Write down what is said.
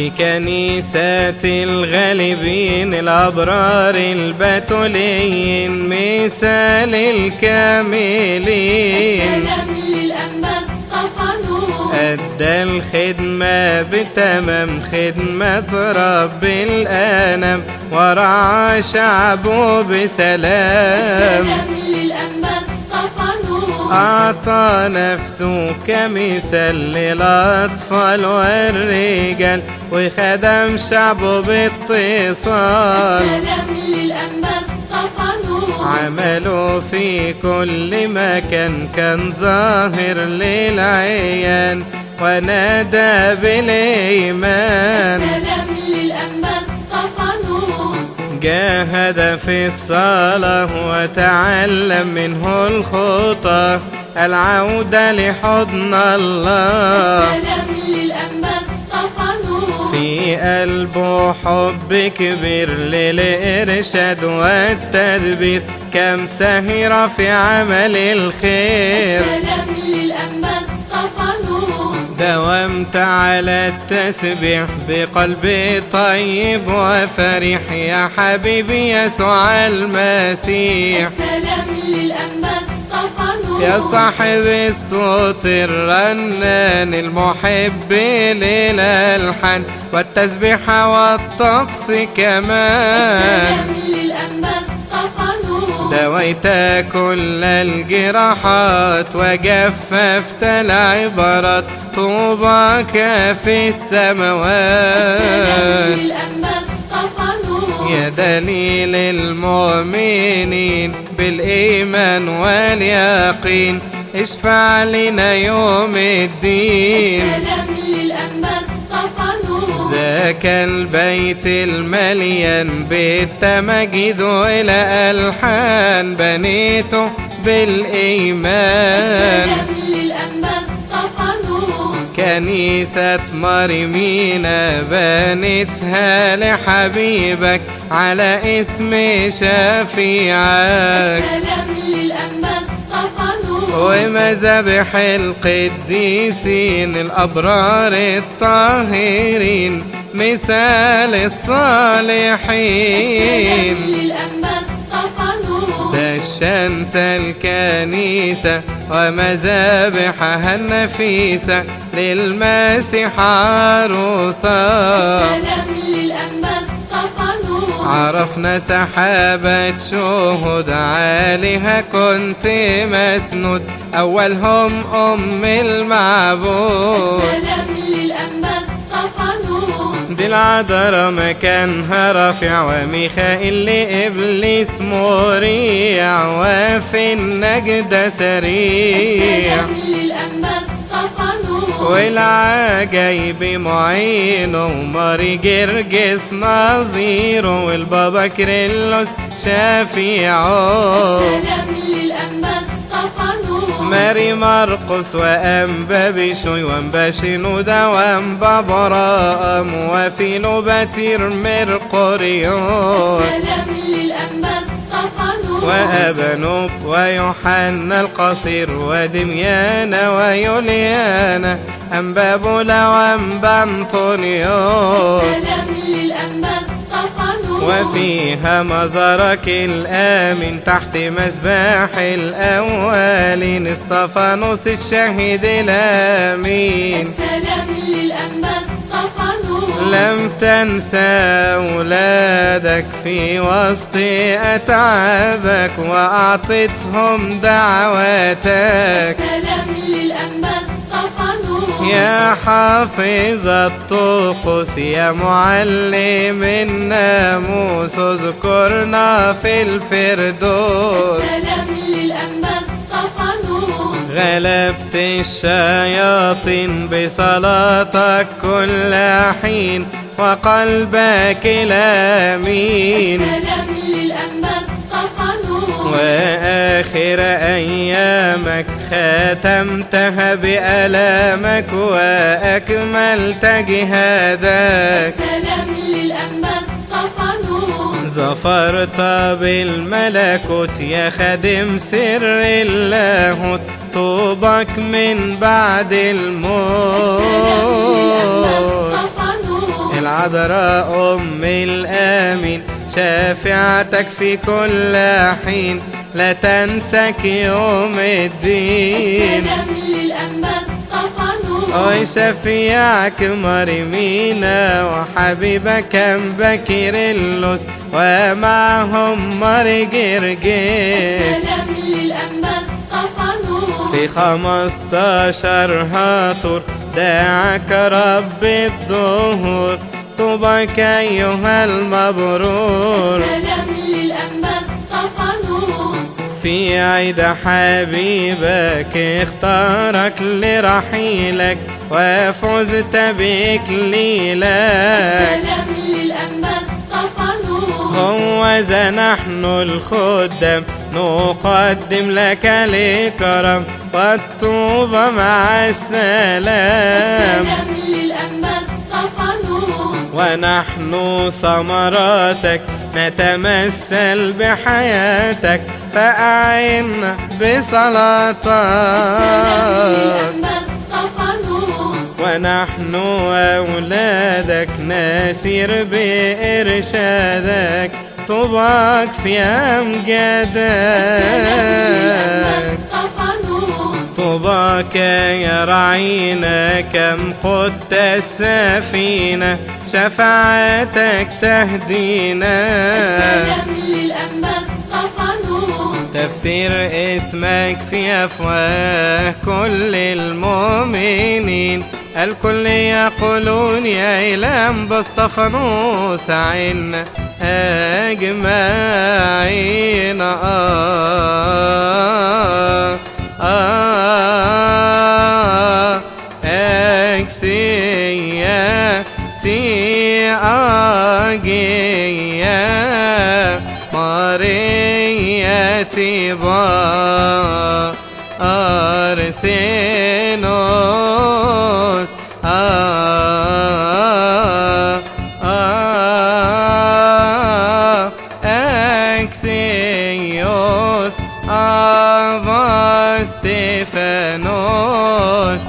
في كنيسة الغالبين الأبرار البتولين مثال الكاملين. للأنبا أدى الخدمة بتمام خدمة رب الأنام ورعى شعبه بسلام. أعطى نفسه كمثال للأطفال والرجال وخدم شعبه باتصال. سلام للأنبا اسطفانوس عمله في كل مكان كان ظاهر للعيان ونادى بالإيمان. سلام جاهد في الصلاة وتعلم منه الخطى العودة لحضن الله. سلام للأنبا اسطفانوس في قلبه حب كبير للإرشاد والتدبير كم سهر في عمل الخير. سلام للأنبا اسطفانوس داومت على التسبيح بقلبي طيب وفرح. يا حبيبي يسوع المسيح. سلام للأنبا اسطفانوس يا صاحب الصوت الرنان المحب للألحان. والتسبيح والطقس كمان. دويت كل الجراحات وجففت العبارات طوباك في السماوات. يا دليل المؤمنين بالإيمان واليقين. اشفع لنا يوم الدين. ذاك البيت المليان بالتمجيد إلى ألحان بنيته بالإيمان. كنيسة مريمينا بنتها لحبيبك على اسم شفيعك. سلام للأنبا اسطفانوس ومذابح القديسين الأبرار الطاهرين مثال سلام الصالحين دشنت الكنيسة ومذابحها النفيسة للمسيح عروسا سلام للأنبا اسطفانوس عرفنا سحابة شهود عليها كنت مسنود. أولهم أم المعبود. سلام للأنبا اسطفانوس دي العذراء مكانها رافع وميخائيل لإبليس مريع وفي النجدة سريع. سلام للأنبا والعجايب معينه وماري جرجس نظيره والبابا كريلوس شفيعه سلام للأنبا اسطفانوس ماري مرقس وأنبا بشوي وأنبا شنودة وأنبا براءم وفيلو باتير مرقوريوس سلام للأنبا وأبنوب ويوحنا القصير ودميانا ويوليانا أنبابولا وأنبا أنطونيوس سلام للأنبا وفيها مزارك الآمن تحت مسباح الأولين اسطفانوس الشهيد الأمين السلام للأنبا لم تنسى أولادك في وسط أتعابك وأعطتهم دعواتك. السلام للأنبا اسطفانوس يا حافظ الطقوس يا معلم الناموس اذكرنا في الفردوس. السلام اسطفانوس غلبت الشياطين بصلاتك كل حين وقلبك الأمين السلام للأنبا وآخر أيامك ختمتها بألامك وأكملت جهادك. السلام ظفرت بالملكوت يا خادم سر اللاهوت طوبك من بعد الموت. العذراء أم الآمين شافعتك في كل حين لا تنسك يوم الدين. السلام للأنبا اسطفانوس ويشفيعك مريمينا وحبيبك بكير اللص ومعهم مر جرجيس السلام للأنبا اسطفانوس في خمستاشر هاتور دعاك رب الدهور. طوبك أيها المبرور. السلام عيد حبيبك اختارك لرحيلك وفزت بإكليلك السلام للأنبا اسطفانوس هو ذا نحن الخدام نقدم لك الكرم والطوبى مع السلام. السلام للأنبا اسطفانوس ونحن ثمراتك نتمثل بحياتك. فأعنا بصلاتك. ونحن أولادك نسير بإرشادك. طوباك في أمجادك. طوباك يا رعينا كم قدت السفينة. شفاعتك تهدينا. السلام للأنبا اسطفانوس تفسير اسمك في أفواه كل المؤمنين الكل يقولون يا إلهام بسطفانوس عنا أجمعين آه آه أكسياتي Senos, ah, ha ah, ah exeos avas te fenos.